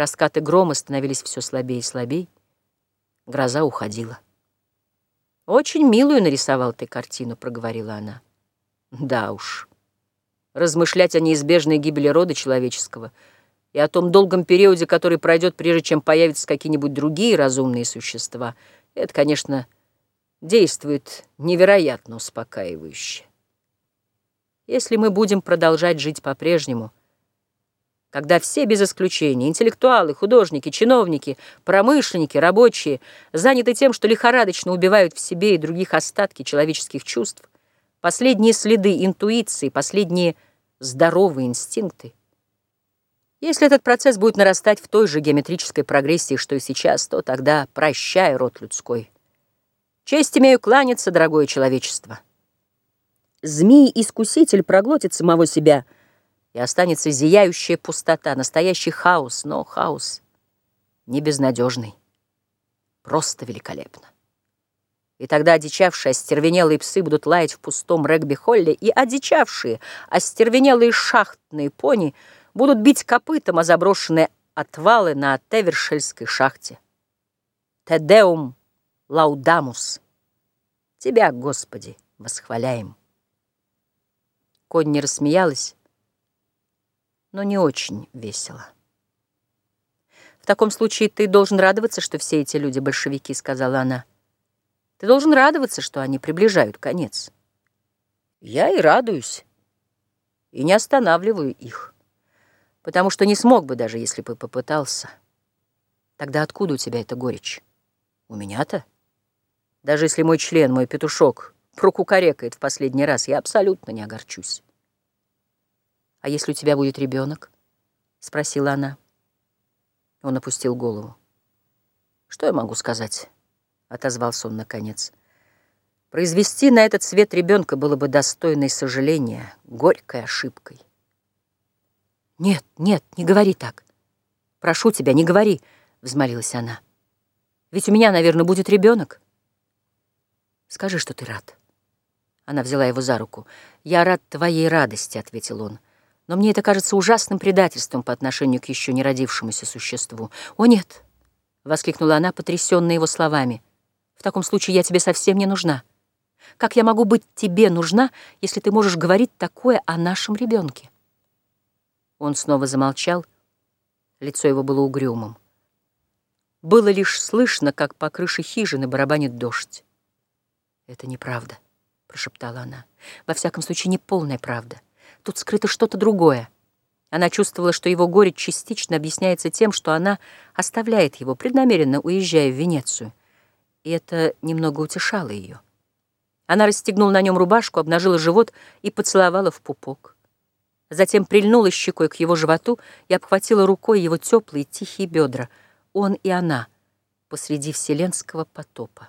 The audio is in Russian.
Раскаты грома становились все слабее и слабее. Гроза уходила. «Очень милую нарисовал ты картину», — проговорила она. «Да уж. Размышлять о неизбежной гибели рода человеческого и о том долгом периоде, который пройдет, прежде чем появятся какие-нибудь другие разумные существа, это, конечно, действует невероятно успокаивающе. Если мы будем продолжать жить по-прежнему — когда все без исключения, интеллектуалы, художники, чиновники, промышленники, рабочие, заняты тем, что лихорадочно убивают в себе и других остатки человеческих чувств, последние следы интуиции, последние здоровые инстинкты. Если этот процесс будет нарастать в той же геометрической прогрессии, что и сейчас, то тогда прощай, род людской. Честь имею кланяться, дорогое человечество. Змей-искуситель проглотит самого себя — и останется зияющая пустота, настоящий хаос, но хаос не безнадежный, просто великолепно. И тогда одичавшие, остервенелые псы будут лаять в пустом регби-холле, и одичавшие, остервенелые шахтные пони будут бить копытом о заброшенные отвалы на Тевершельской шахте. Тедеум лаудамус. Тебя, Господи, восхваляем. Конни рассмеялась, но не очень весело. «В таком случае ты должен радоваться, что все эти люди большевики», — сказала она. «Ты должен радоваться, что они приближают конец». «Я и радуюсь, и не останавливаю их, потому что не смог бы, даже если бы попытался. Тогда откуда у тебя эта горечь? У меня-то? Даже если мой член, мой петушок, прокукарекает в последний раз, я абсолютно не огорчусь». «А если у тебя будет ребенок?» — спросила она. Он опустил голову. «Что я могу сказать?» — отозвался он наконец. «Произвести на этот свет ребенка было бы достойной сожаления, горькой ошибкой». «Нет, нет, не говори так. Прошу тебя, не говори», — взмолилась она. «Ведь у меня, наверное, будет ребенок. Скажи, что ты рад». Она взяла его за руку. «Я рад твоей радости», — ответил он. Но мне это кажется ужасным предательством по отношению к еще не родившемуся существу. «О, нет!» — воскликнула она, потрясенная его словами. «В таком случае я тебе совсем не нужна. Как я могу быть тебе нужна, если ты можешь говорить такое о нашем ребенке?» Он снова замолчал, лицо его было угрюмым. Было лишь слышно, как по крыше хижины барабанит дождь. «Это неправда», — прошептала она. «Во всяком случае, не полная правда». Тут скрыто что-то другое. Она чувствовала, что его горе частично объясняется тем, что она оставляет его, преднамеренно уезжая в Венецию. И это немного утешало ее. Она расстегнула на нем рубашку, обнажила живот и поцеловала в пупок. Затем прильнула щекой к его животу и обхватила рукой его теплые тихие бедра. Он и она посреди вселенского потопа.